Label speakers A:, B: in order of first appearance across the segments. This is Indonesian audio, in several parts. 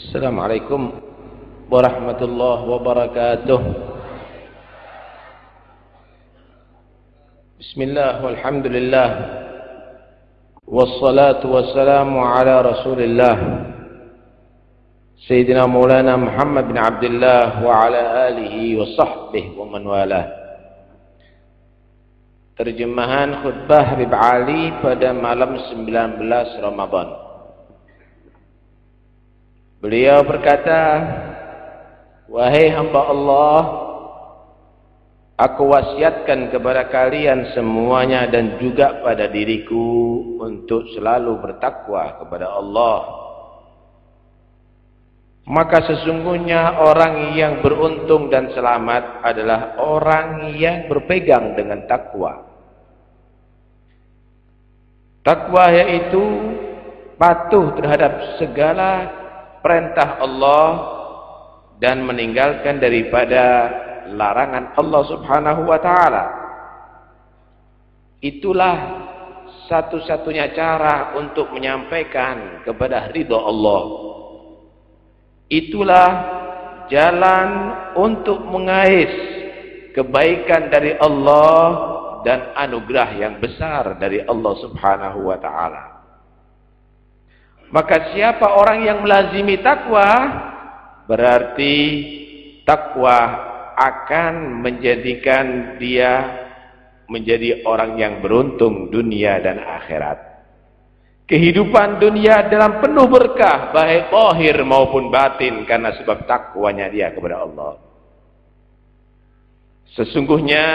A: السلام عليكم ورحمة الله وبركاته بسم الله والحمد لله والصلاة والسلام على رسول الله سيدنا مولانا محمد بن عبد الله وعلى آله وصحبه ومن والاه Terjemahan khutbah Habib Ali pada malam 19 Ramadan. Beliau berkata, Wahai hamba Allah, aku wasiatkan kepada kalian semuanya dan juga pada diriku untuk selalu bertakwa kepada Allah. Maka sesungguhnya orang yang beruntung dan selamat adalah orang yang berpegang dengan takwa. Takwa yaitu patuh terhadap segala perintah Allah dan meninggalkan daripada larangan Allah Subhanahu wa taala. Itulah satu-satunya cara untuk menyampaikan kepada ridha Allah. Itulah jalan untuk mengais kebaikan dari Allah dan anugerah yang besar dari Allah Subhanahu wa taala. Maka siapa orang yang melazimi takwa berarti takwa akan menjadikan dia menjadi orang yang beruntung dunia dan akhirat. Kehidupan dunia dalam penuh berkah baik zahir maupun batin karena sebab takwanya dia kepada Allah. Sesungguhnya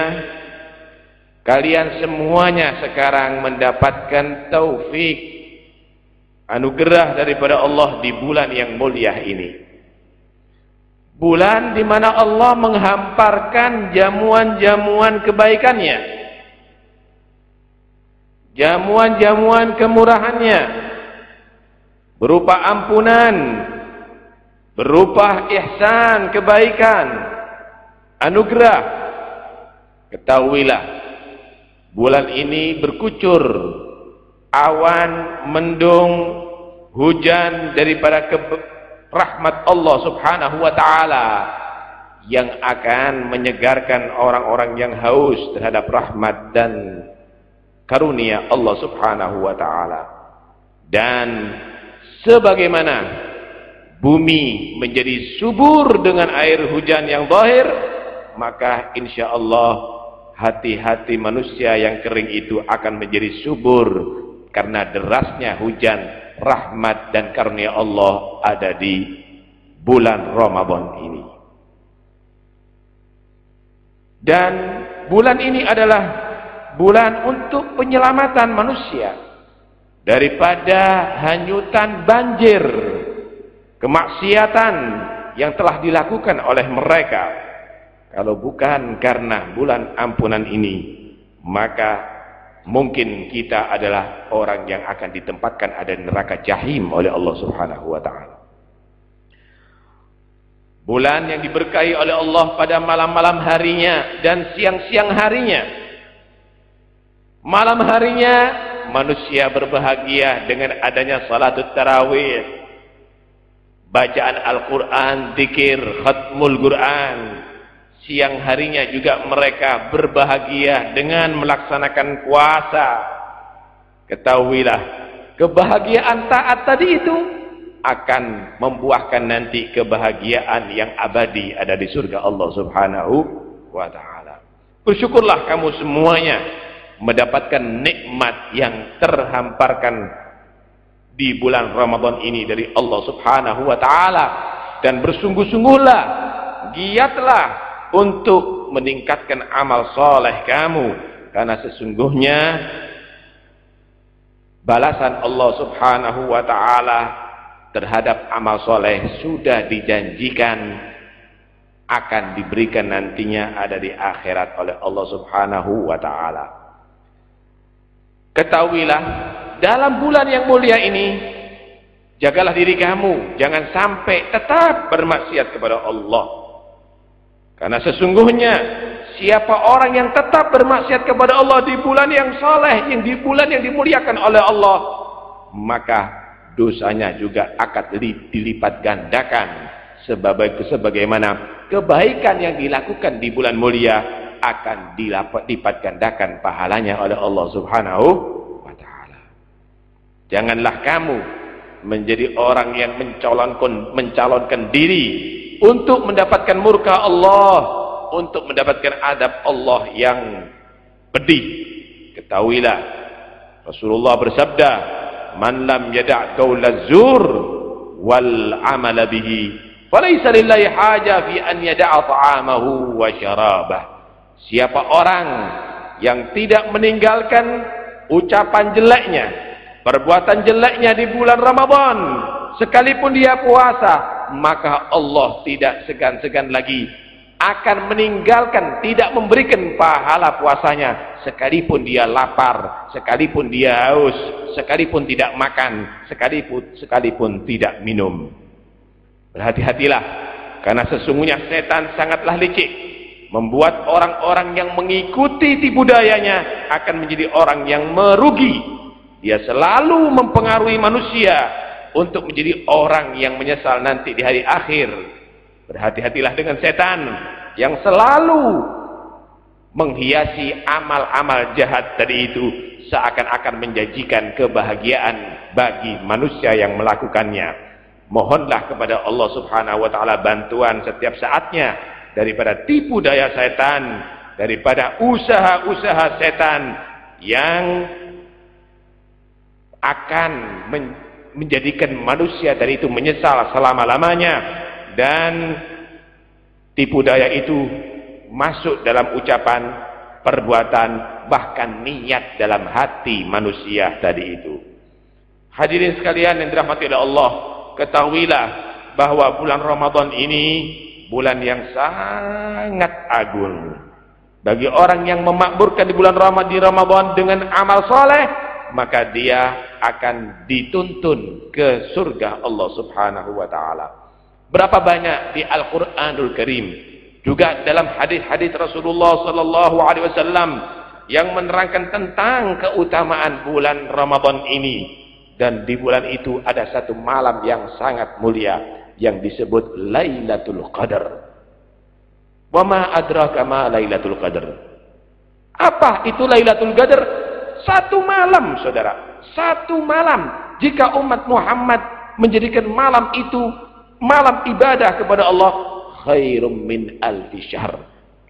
A: Kalian semuanya sekarang mendapatkan taufik anugerah daripada Allah di bulan yang mulia ini. Bulan di mana Allah menghamparkan jamuan-jamuan kebaikannya. Jamuan-jamuan kemurahannya. Berupa ampunan. Berupa ihsan kebaikan. Anugerah. Ketahuilah bulan ini berkucur awan mendung hujan daripada rahmat Allah subhanahu wa ta'ala yang akan menyegarkan orang-orang yang haus terhadap rahmat dan karunia Allah subhanahu wa ta'ala. Dan sebagaimana bumi menjadi subur dengan air hujan yang zahir maka insya Allah hati-hati manusia yang kering itu akan menjadi subur karena derasnya hujan rahmat dan karunia Allah ada di bulan Ramadan ini. Dan bulan ini adalah bulan untuk penyelamatan manusia daripada hanyutan banjir kemaksiatan yang telah dilakukan oleh mereka kalau bukan karena bulan ampunan ini, maka mungkin kita adalah orang yang akan ditempatkan ada neraka jahim oleh Allah Subhanahu wa taala. Bulan yang diberkahi oleh Allah pada malam-malam harinya dan siang-siang harinya. Malam harinya manusia berbahagia dengan adanya salatut tarawih. Bacaan Al-Quran, zikir, khatmul Quran, siang harinya juga mereka berbahagia dengan melaksanakan puasa. Ketahuilah kebahagiaan taat tadi itu akan membuahkan nanti kebahagiaan yang abadi ada di surga Allah subhanahu wa ta'ala. Bersyukurlah kamu semuanya mendapatkan nikmat yang terhamparkan di bulan Ramadan ini dari Allah subhanahu wa ta'ala. Dan bersungguh-sungguhlah giatlah untuk meningkatkan amal soleh kamu. Karena sesungguhnya balasan Allah subhanahu wa ta'ala terhadap amal soleh sudah dijanjikan akan diberikan nantinya ada di akhirat oleh Allah subhanahu wa ta'ala. Ketahuilah dalam bulan yang mulia ini jagalah diri kamu. Jangan sampai tetap bermaksiat kepada Allah karena sesungguhnya siapa orang yang tetap bermaksiat kepada Allah di bulan yang saleh, yang di bulan yang dimuliakan oleh Allah, maka dosanya juga akan dilipat gandakan sebagai sebagaimana kebaikan yang dilakukan di bulan mulia akan dilipat gandakan pahalanya oleh Allah Subhanahu wa taala. Janganlah kamu menjadi orang yang mencalonkan mencalonkan diri untuk mendapatkan murka Allah, untuk mendapatkan adab Allah yang pedih. Ketahuilah Rasulullah bersabda, "Man lam yada' qaula zur wal 'amala bihi, falaysa lillahi haja fi an yada'a ta'amahu wa syarabah." Siapa orang yang tidak meninggalkan ucapan jeleknya, perbuatan jeleknya di bulan Ramadan, sekalipun dia puasa, maka Allah tidak segan-segan lagi akan meninggalkan tidak memberikan pahala puasanya sekalipun dia lapar sekalipun dia haus sekalipun tidak makan sekalipun sekalipun tidak minum. Berhati-hatilah karena sesungguhnya setan sangatlah licik. Membuat orang-orang yang mengikuti tipu dayanya akan menjadi orang yang merugi. Dia selalu mempengaruhi manusia untuk menjadi orang yang menyesal nanti di hari akhir Berhati-hatilah dengan setan yang selalu menghiasi amal-amal jahat tadi itu seakan-akan menjanjikan kebahagiaan bagi manusia yang melakukannya. Mohonlah kepada Allah Subhanahu wa taala bantuan setiap saatnya daripada tipu daya setan, daripada usaha-usaha setan yang akan menjadikan manusia dari itu menyesal selama-lamanya dan tipu daya itu masuk dalam ucapan, perbuatan, bahkan niat dalam hati manusia tadi itu. Hadirin sekalian yang dirahmati oleh Allah, ketahuilah bahwa bulan Ramadan ini bulan yang sangat agung. Bagi orang yang memakmurkan di bulan Ramadan dengan amal soleh, maka dia akan dituntun ke surga Allah Subhanahu wa taala. Berapa banyak di Al-Quranul Karim. Juga dalam hadis-hadis Rasulullah sallallahu alaihi wasallam yang menerangkan tentang keutamaan bulan Ramadan ini. Dan di bulan itu ada satu malam yang sangat mulia yang disebut Lailatul Qadar. Wa ma adraka ma Lailatul Qadar? Apa itu Lailatul Qadar? Satu malam, Saudara. Satu malam. Jika umat Muhammad menjadikan malam itu malam ibadah kepada Allah khairum min alfi.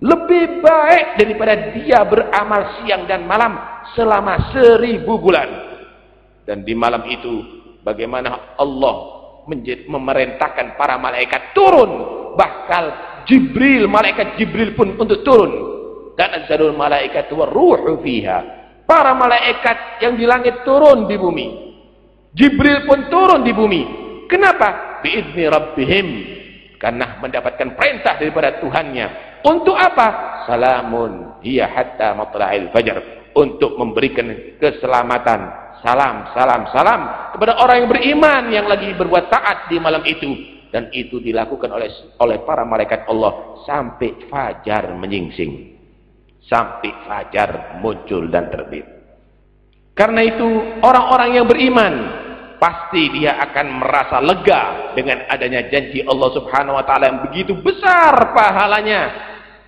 A: Lebih baik daripada dia beramal siang dan malam selama seribu bulan. Dan di malam itu bagaimana Allah memerintahkan para malaikat turun. Bahkan Jibril, malaikat Jibril pun untuk turun. Dan azalul malaikat wa ruhu fiha. Para malaikat yang di langit turun di bumi. Jibril pun turun di bumi. Kenapa? biizni rabbihim karena mendapatkan perintah daripada Tuhannya untuk apa? salamun hiya hatta matla'il fajar untuk memberikan keselamatan salam, salam, salam kepada orang yang beriman yang lagi berbuat taat di malam itu dan itu dilakukan oleh oleh para malaikat Allah sampai fajar menyingsing sampai fajar muncul dan terbit. Karena itu orang-orang yang beriman pasti dia akan merasa lega dengan adanya janji Allah Subhanahu wa taala yang begitu besar pahalanya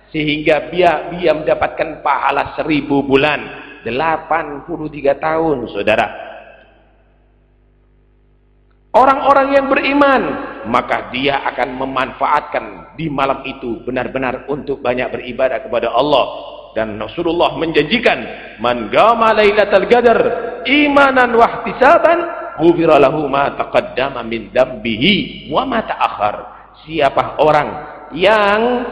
A: sehingga dia dia mendapatkan pahala seribu bulan 83 tahun saudara. Orang-orang yang beriman maka dia akan memanfaatkan di malam itu benar-benar untuk banyak beribadah kepada Allah dan Rasulullah menjanjikan man gama lailatul qadar imanan wa ihtisaban ghufira lahu ma taqaddama min dambihi wa ma ta'akhir. Siapa orang yang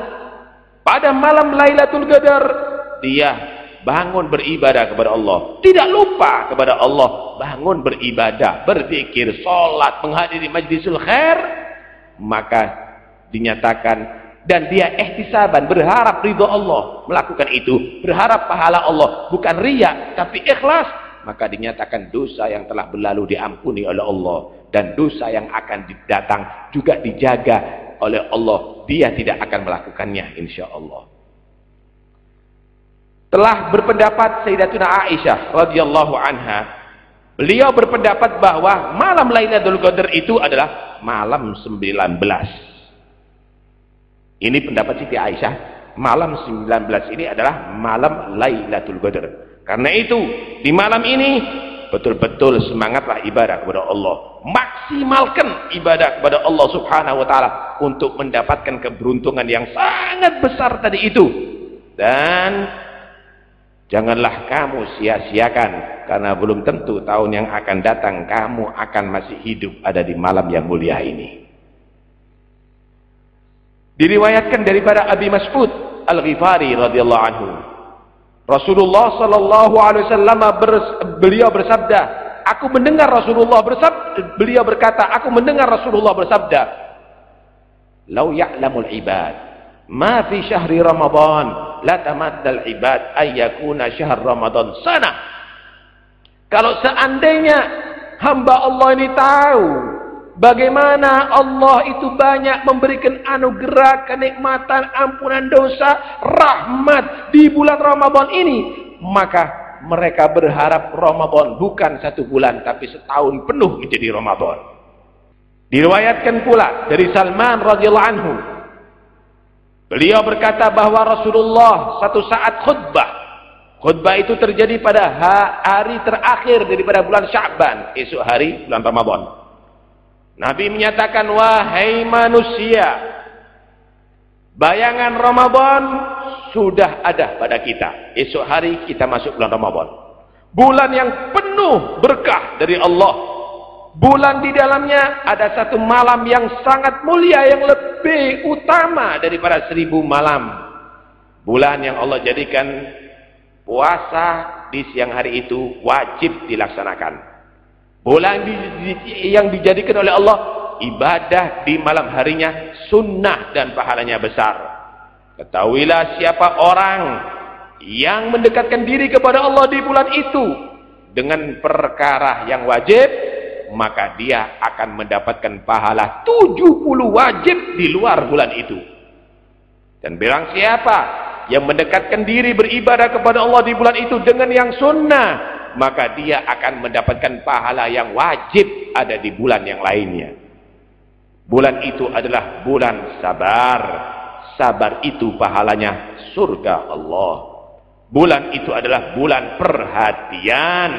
A: pada malam Lailatul Qadar dia bangun beribadah kepada Allah, tidak lupa kepada Allah, bangun beribadah, berzikir, salat, menghadiri majlisul khair, maka dinyatakan dan dia ihtisaban berharap ridho Allah melakukan itu. Berharap pahala Allah bukan riya tapi ikhlas. Maka dinyatakan dosa yang telah berlalu diampuni oleh Allah. Dan dosa yang akan datang juga dijaga oleh Allah. Dia tidak akan melakukannya insya Allah telah berpendapat Sayyidatuna Aisyah radhiyallahu anha. Beliau berpendapat bahwa malam Lailatul Qadar itu adalah malam 19. Ini pendapat Siti Aisyah. Malam 19 ini adalah malam Lailatul Qadar. Karena itu, di malam ini betul-betul semangatlah ibadah kepada Allah. Maksimalkan ibadah kepada Allah Subhanahu wa taala untuk mendapatkan keberuntungan yang sangat besar tadi itu. Dan Janganlah kamu sia-siakan karena belum tentu tahun yang akan datang kamu akan masih hidup ada di malam yang mulia ini. Diriwayatkan daripada Abi Mas'ud Al-Ghifari radhiyallahu anhu. Rasulullah sallallahu alaihi wasallam beliau bersabda, aku mendengar Rasulullah bersabda, beliau berkata, aku mendengar Rasulullah bersabda, "Lau ya'lamul ibad ma fi syahri Ramadan la tamaddal ibad ayyakuna syahr Ramadan sana. Kalau seandainya hamba Allah ini tahu bagaimana Allah itu banyak memberikan anugerah, kenikmatan, ampunan dosa, rahmat di bulan Ramadan ini, maka mereka berharap Ramadan bukan satu bulan tapi setahun penuh menjadi Ramadan. Diriwayatkan pula dari Salman radhiyallahu anhu Beliau berkata bahwa Rasulullah satu saat khutbah. Khutbah itu terjadi pada hari terakhir daripada bulan Sya'ban, esok hari bulan Ramadan. Nabi menyatakan, "Wahai manusia, bayangan Ramadan sudah ada pada kita. Esok hari kita masuk bulan Ramadan. Bulan yang penuh berkah dari Allah Bulan di dalamnya ada satu malam yang sangat mulia yang lebih utama daripada seribu malam. Bulan yang Allah jadikan puasa di siang hari itu wajib dilaksanakan. Bulan yang dijadikan oleh Allah ibadah di malam harinya sunnah dan pahalanya besar. Ketahuilah siapa orang yang mendekatkan diri kepada Allah di bulan itu dengan perkara yang wajib maka dia akan mendapatkan pahala 70 wajib di luar bulan itu. Dan bilang siapa yang mendekatkan diri beribadah kepada Allah di bulan itu dengan yang sunnah, maka dia akan mendapatkan pahala yang wajib ada di bulan yang lainnya. Bulan itu adalah bulan sabar. Sabar itu pahalanya surga Allah. Bulan itu adalah bulan perhatian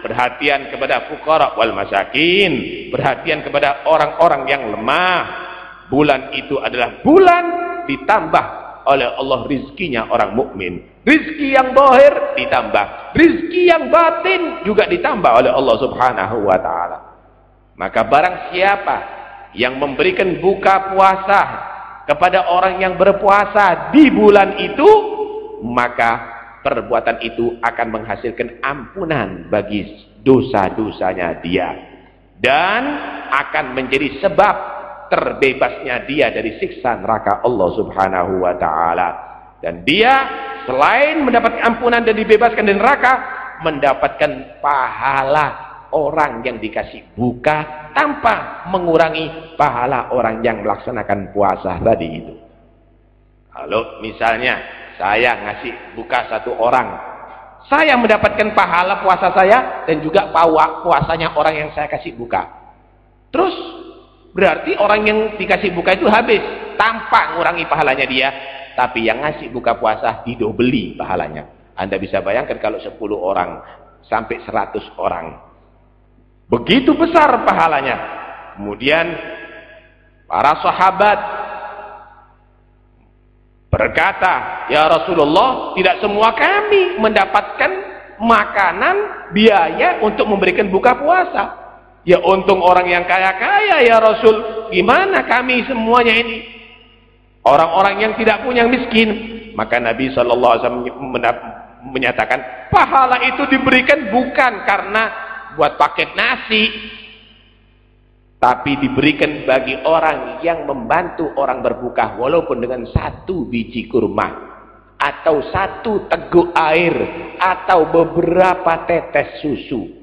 A: perhatian kepada fukara wal masakin, perhatian kepada orang-orang yang lemah. Bulan itu adalah bulan ditambah oleh Allah rizkinya orang mukmin. Rizki yang bohir ditambah, rizki yang batin juga ditambah oleh Allah Subhanahu wa taala. Maka barang siapa yang memberikan buka puasa kepada orang yang berpuasa di bulan itu, maka perbuatan itu akan menghasilkan ampunan bagi dosa-dosanya dia dan akan menjadi sebab terbebasnya dia dari siksa neraka Allah Subhanahu wa taala. Dan dia selain mendapat ampunan dan dibebaskan dari neraka mendapatkan pahala orang yang dikasih buka tanpa mengurangi pahala orang yang melaksanakan puasa tadi itu. Kalau misalnya saya ngasih buka satu orang saya mendapatkan pahala puasa saya dan juga puasanya orang yang saya kasih buka. Terus berarti orang yang dikasih buka itu habis. Tanpa mengurangi pahalanya dia. Tapi yang ngasih buka puasa didobeli pahalanya. Anda bisa bayangkan kalau 10 orang sampai 100 orang. Begitu besar pahalanya. Kemudian para sahabat berkata, Ya Rasulullah, tidak semua kami mendapatkan makanan, biaya untuk memberikan buka puasa. Ya untung orang yang kaya-kaya ya Rasul. Gimana kami semuanya ini? Orang-orang yang tidak punya miskin. Maka Nabi SAW menyatakan, pahala itu diberikan bukan karena buat paket nasi, tapi diberikan bagi orang yang membantu orang berbuka walaupun dengan satu biji kurma atau satu teguk air atau beberapa tetes susu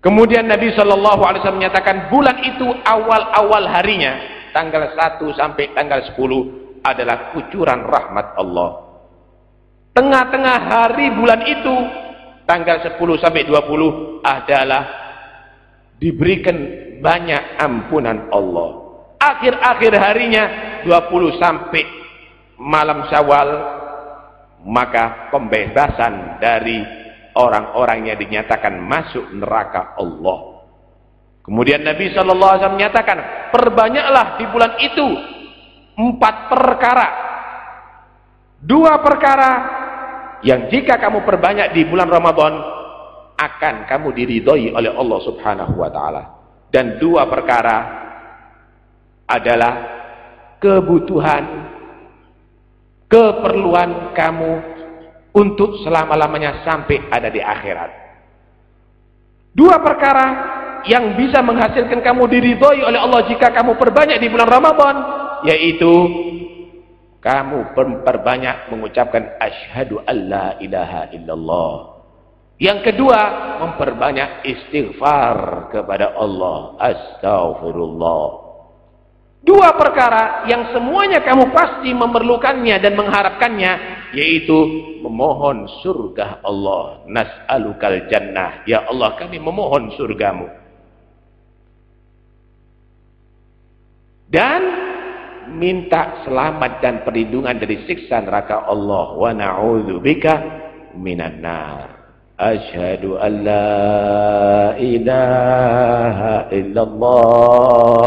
A: kemudian Nabi Shallallahu Alaihi Wasallam menyatakan bulan itu awal-awal harinya tanggal 1 sampai tanggal 10 adalah kucuran rahmat Allah. Tengah-tengah hari bulan itu tanggal 10 sampai 20 adalah diberikan banyak ampunan Allah. Akhir-akhir harinya 20 sampai malam syawal maka pembebasan dari orang-orang yang dinyatakan masuk neraka Allah kemudian Nabi SAW menyatakan perbanyaklah di bulan itu empat perkara dua perkara yang jika kamu perbanyak di bulan Ramadan akan kamu diridhoi oleh Allah Subhanahu wa taala. Dan dua perkara adalah kebutuhan keperluan kamu untuk selama-lamanya sampai ada di akhirat. Dua perkara yang bisa menghasilkan kamu diridhoi oleh Allah jika kamu perbanyak di bulan Ramadan yaitu kamu perbanyak mengucapkan asyhadu alla ilaha illallah. Yang kedua, memperbanyak istighfar kepada Allah. Astaghfirullah. Dua perkara yang semuanya kamu pasti memerlukannya dan mengharapkannya yaitu memohon surga Allah. Nas'alukal jannah. Ya Allah, kami memohon surgamu. Dan minta selamat dan perlindungan dari siksa neraka Allah wa na'udzubika minan nar asyhadu an la ilaha illallah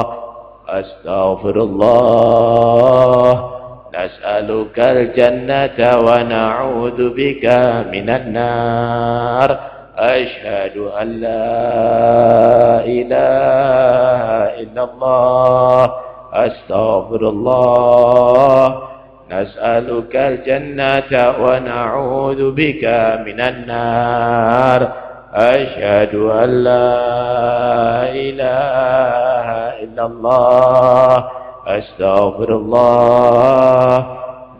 A: astaghfirullah نسألك الجنة ونعوذ بك من النار. أشهد أن لا إله إلا الله. أستغفر الله. نسألك الجنة ونعوذ بك من النار. أشهد أن لا إله إلا الله. أستغفر الله.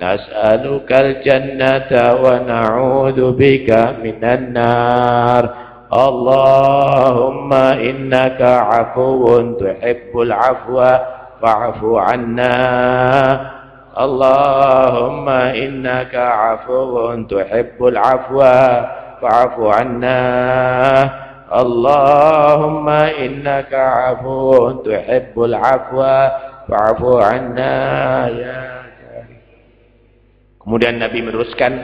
A: نسألك الجنة ونعوذ بك من النار. اللهم إنك عفو تحب العفو فاعف عنا. اللهم إنك عفو تحب العفو فاعف عنا. اللهم إنك عفو تحب العفو fa'fu anna ya Kemudian Nabi meneruskan,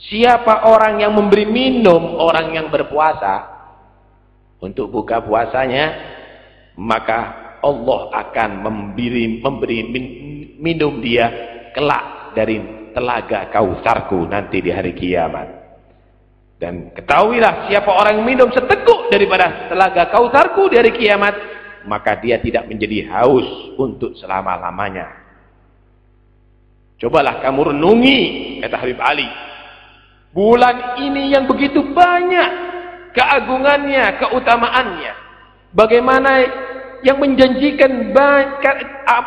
A: siapa orang yang memberi minum orang yang berpuasa untuk buka puasanya, maka Allah akan memberi memberi min, minum dia kelak dari telaga Kausarku nanti di hari kiamat. Dan ketahuilah siapa orang yang minum seteguk daripada telaga Kausarku di hari kiamat, maka dia tidak menjadi haus untuk selama-lamanya. Cobalah kamu renungi, kata Habib Ali. Bulan ini yang begitu banyak keagungannya, keutamaannya. Bagaimana yang menjanjikan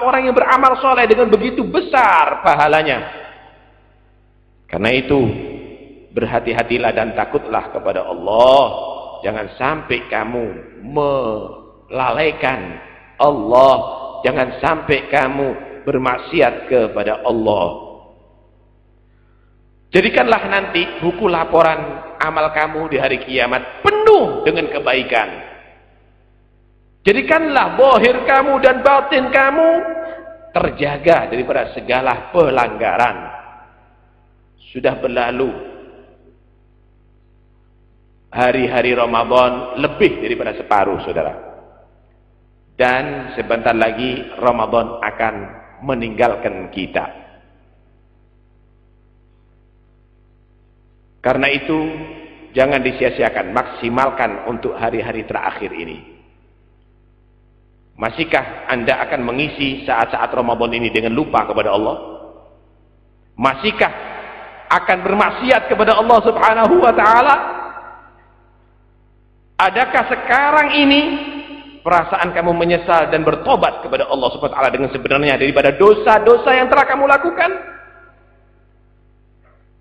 A: orang yang beramal soleh dengan begitu besar pahalanya. Karena itu berhati-hatilah dan takutlah kepada Allah. Jangan sampai kamu melalaikan Allah. Jangan sampai kamu bermaksiat kepada Allah. Jadikanlah nanti buku laporan amal kamu di hari kiamat penuh dengan kebaikan. Jadikanlah bohir kamu dan batin kamu terjaga daripada segala pelanggaran. Sudah berlalu hari-hari Ramadan lebih daripada separuh, saudara. Dan sebentar lagi Ramadan akan meninggalkan kita. Karena itu, jangan disia-siakan, maksimalkan untuk hari-hari terakhir ini. Masihkah anda akan mengisi saat-saat Ramadan ini dengan lupa kepada Allah? Masihkah akan bermaksiat kepada Allah subhanahu wa ta'ala? Adakah sekarang ini perasaan kamu menyesal dan bertobat kepada Allah subhanahu wa ta'ala dengan sebenarnya daripada dosa-dosa yang telah kamu lakukan?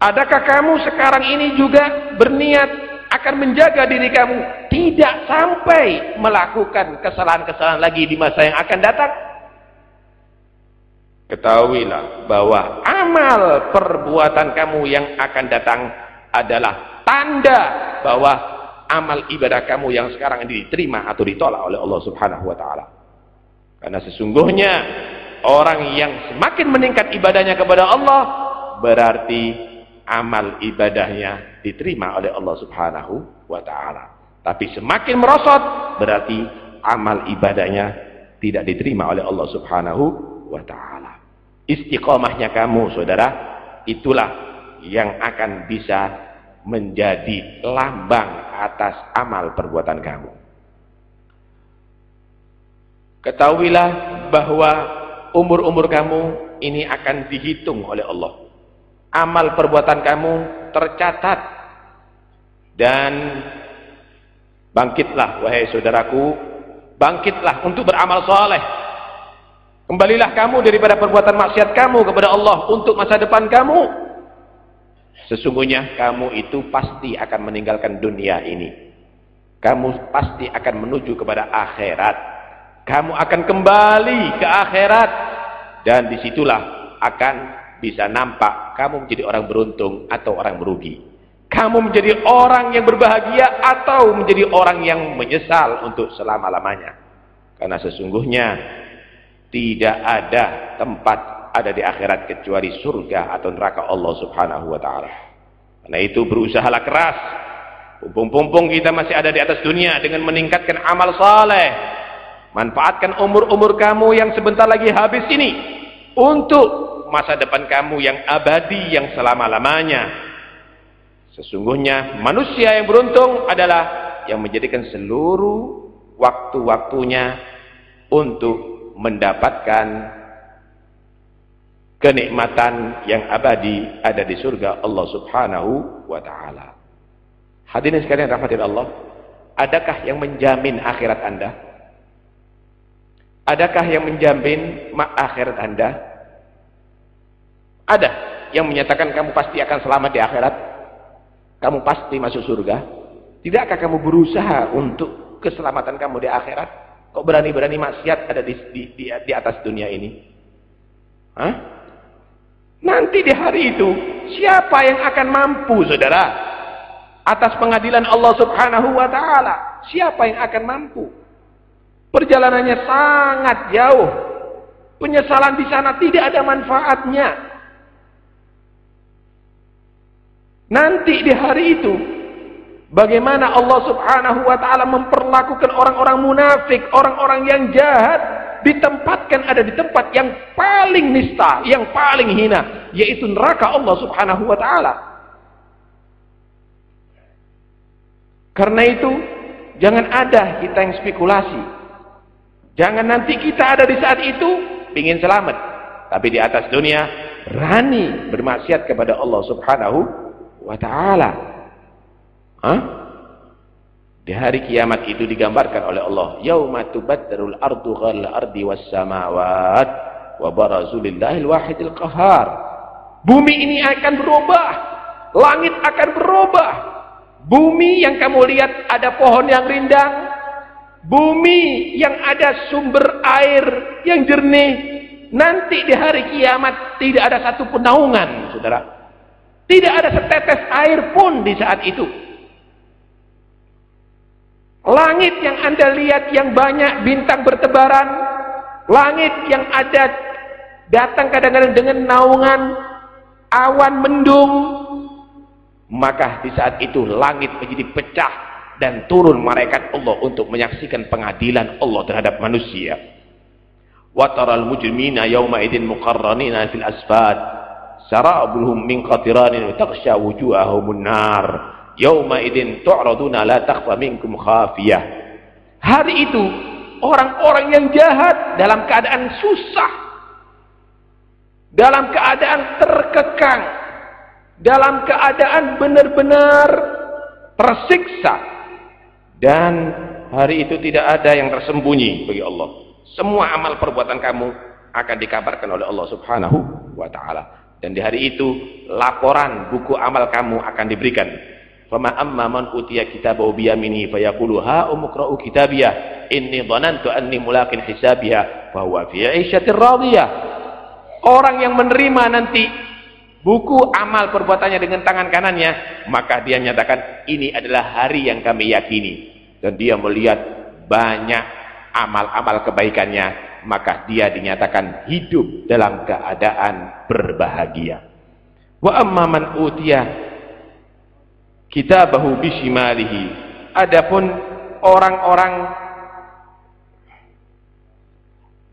A: Adakah kamu sekarang ini juga berniat akan menjaga diri kamu tidak sampai melakukan kesalahan-kesalahan lagi di masa yang akan datang. Ketahuilah bahwa amal perbuatan kamu yang akan datang adalah tanda bahwa amal ibadah kamu yang sekarang diterima atau ditolak oleh Allah Subhanahu wa taala. Karena sesungguhnya orang yang semakin meningkat ibadahnya kepada Allah berarti amal ibadahnya diterima oleh Allah Subhanahu wa taala. Tapi semakin merosot berarti amal ibadahnya tidak diterima oleh Allah Subhanahu wa taala. Istiqomahnya kamu saudara itulah yang akan bisa menjadi lambang atas amal perbuatan kamu. Ketahuilah bahwa umur-umur kamu ini akan dihitung oleh Allah. Amal perbuatan kamu tercatat dan bangkitlah wahai saudaraku, bangkitlah untuk beramal soleh Kembalilah kamu daripada perbuatan maksiat kamu kepada Allah untuk masa depan kamu. Sesungguhnya kamu itu pasti akan meninggalkan dunia ini. Kamu pasti akan menuju kepada akhirat. Kamu akan kembali ke akhirat. Dan di situlah akan bisa nampak kamu menjadi orang beruntung atau orang merugi. Kamu menjadi orang yang berbahagia atau menjadi orang yang menyesal untuk selama-lamanya. Karena sesungguhnya tidak ada tempat ada di akhirat kecuali surga atau neraka Allah Subhanahu wa taala. Karena itu berusahalah keras. Pumpung-pumpung kita masih ada di atas dunia dengan meningkatkan amal saleh. Manfaatkan umur-umur kamu yang sebentar lagi habis ini untuk masa depan kamu yang abadi yang selama-lamanya. Sesungguhnya manusia yang beruntung adalah yang menjadikan seluruh waktu-waktunya untuk mendapatkan kenikmatan yang abadi ada di surga Allah Subhanahu wa taala. Hadirin sekalian rahmatin Allah, adakah yang menjamin akhirat Anda? Adakah yang menjamin akhirat Anda? Ada yang menyatakan kamu pasti akan selamat di akhirat? Kamu pasti masuk surga? Tidakkah kamu berusaha untuk keselamatan kamu di akhirat? Kok berani-berani maksiat ada di, di, di, di atas dunia ini? Hah? Nanti di hari itu, siapa yang akan mampu, saudara? Atas pengadilan Allah subhanahu wa ta'ala. Siapa yang akan mampu? Perjalanannya sangat jauh. Penyesalan di sana tidak ada manfaatnya. Nanti di hari itu, Bagaimana Allah subhanahu wa ta'ala memperlakukan orang-orang munafik, orang-orang yang jahat, ditempatkan ada di tempat yang paling nista, yang paling hina, yaitu neraka Allah subhanahu wa ta'ala. Karena itu, jangan ada kita yang spekulasi. Jangan nanti kita ada di saat itu, ingin selamat. Tapi di atas dunia, berani bermaksiat kepada Allah subhanahu wa ta'ala. Hah? Di hari kiamat itu digambarkan oleh Allah, yauma tubaddarul ardu ghal ardi was samawat wa barazu lillahil wahidil qahar. Bumi ini akan berubah, langit akan berubah. Bumi yang kamu lihat ada pohon yang rindang, bumi yang ada sumber air yang jernih, nanti di hari kiamat tidak ada satu naungan, saudara. Tidak ada setetes air pun di saat itu. Langit yang Anda lihat yang banyak bintang bertebaran, langit yang ada datang kadang-kadang dengan naungan awan mendung, maka di saat itu langit menjadi pecah dan turun malaikat Allah untuk menyaksikan pengadilan Allah terhadap manusia. Wa taral mujrimina yawma idzin muqarranina fil asfad sarabuhum min qatiranin taghsha wujuhahum nar yauma idin tu'raduna la takhfa minkum khafiyah. Hari itu orang-orang yang jahat dalam keadaan susah dalam keadaan terkekang dalam keadaan benar-benar tersiksa dan hari itu tidak ada yang tersembunyi bagi Allah. Semua amal perbuatan kamu akan dikabarkan oleh Allah subhanahu wa ta'ala. Dan di hari itu laporan buku amal kamu akan diberikan Fama amma man utiya kitabahu biyamini fayaqulu ha umqra'u kitabiyah inni dhanantu anni mulaqin hisabiha fa huwa fi 'ishatin radiyah. orang yang menerima nanti buku amal perbuatannya dengan tangan kanannya, maka dia nyatakan ini adalah hari yang kami yakini. Dan dia melihat banyak amal-amal kebaikannya, maka dia dinyatakan hidup dalam keadaan berbahagia. Wa amma man utiya kitabahu bishimalihi. Adapun orang-orang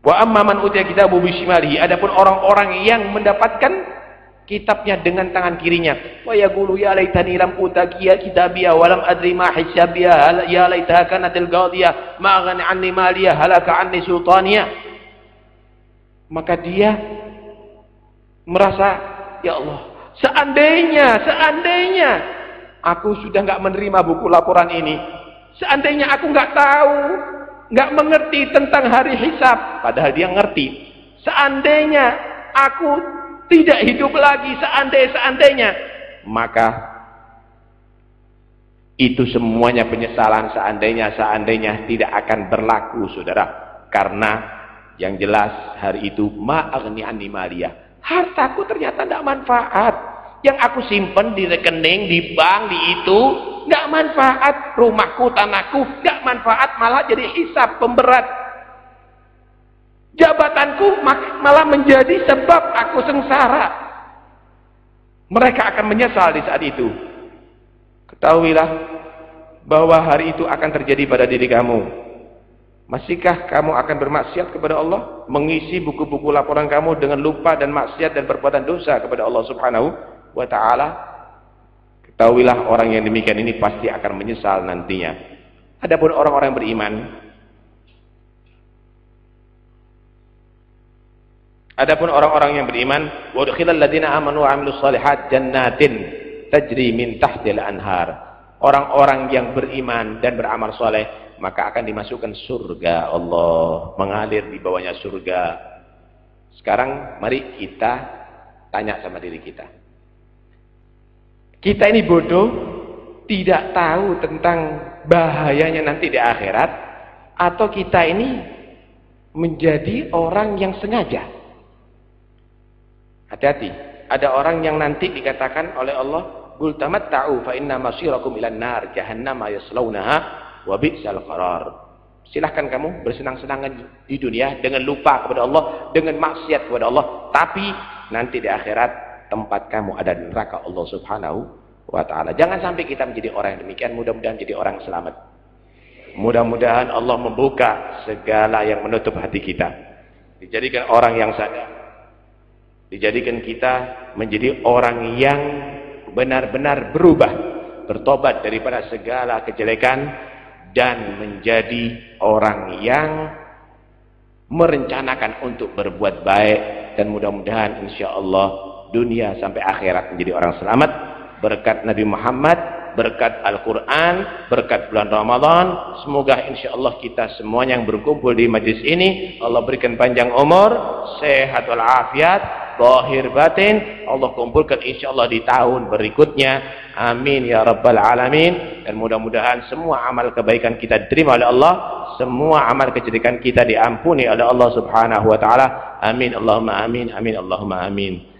A: Wa amma man utiya kitabahu bishimalihi. Adapun orang-orang yang mendapatkan kitabnya dengan tangan kirinya. Wa yaqulu ya laitani lam utaqiya kitabiya wa lam adri ma hisabiya ya laitaha kanatil qadhiya ma aghni anni maliya halaka anni sultaniya. Maka dia merasa ya Allah, seandainya seandainya aku sudah enggak menerima buku laporan ini. Seandainya aku enggak tahu, enggak mengerti tentang hari hisab, padahal dia ngerti. Seandainya aku tidak hidup lagi seandai-seandainya maka itu semuanya penyesalan seandainya seandainya tidak akan berlaku saudara karena yang jelas hari itu ma'agni animalia hartaku ternyata tidak manfaat yang aku simpen di rekening di bank di itu nggak manfaat rumahku tanahku nggak manfaat malah jadi hisap pemberat Jabatanku malah menjadi sebab aku sengsara. Mereka akan menyesal di saat itu. Ketahuilah bahwa hari itu akan terjadi pada diri kamu. Masihkah kamu akan bermaksiat kepada Allah? Mengisi buku-buku laporan kamu dengan lupa dan maksiat dan perbuatan dosa kepada Allah subhanahu wa ta'ala? Ketahuilah orang yang demikian ini pasti akan menyesal nantinya. Adapun orang-orang beriman, Adapun orang-orang yang beriman, wa amanu wa 'amilus shalihat jannatin tajri min tahtil anhar. Orang-orang yang beriman dan beramal soleh maka akan dimasukkan surga Allah mengalir di bawahnya surga. Sekarang mari kita tanya sama diri kita. Kita ini bodoh, tidak tahu tentang bahayanya nanti di akhirat atau kita ini menjadi orang yang sengaja Hati-hati. Ada orang yang nanti dikatakan oleh Allah, "Qul tamatta'u fa inna masirakum ilan nar jahannam yaslaunaha wa bi'sal qarar." Silahkan kamu bersenang-senang di dunia dengan lupa kepada Allah, dengan maksiat kepada Allah, tapi nanti di akhirat tempat kamu ada neraka Allah Subhanahu wa taala. Jangan sampai kita menjadi orang yang demikian, mudah-mudahan jadi orang selamat. Mudah-mudahan Allah membuka segala yang menutup hati kita. Dijadikan orang yang sadar dijadikan kita menjadi orang yang benar-benar berubah bertobat daripada segala kejelekan dan menjadi orang yang merencanakan untuk berbuat baik dan mudah-mudahan insyaallah dunia sampai akhirat menjadi orang selamat. Berkat Nabi Muhammad berkat Al-Quran, berkat bulan Ramadan. Semoga insya Allah kita semuanya yang berkumpul di majlis ini, Allah berikan panjang umur, sehat walafiat, zahir batin Allah kumpulkan insyaallah di tahun berikutnya. Amin ya rabbal alamin. Dan mudah-mudahan semua amal kebaikan kita diterima oleh Allah semua amal kejelekan kita diampuni oleh Allah subhanahu wa ta'ala. Amin. Allahumma amin. Amin. Allahumma amin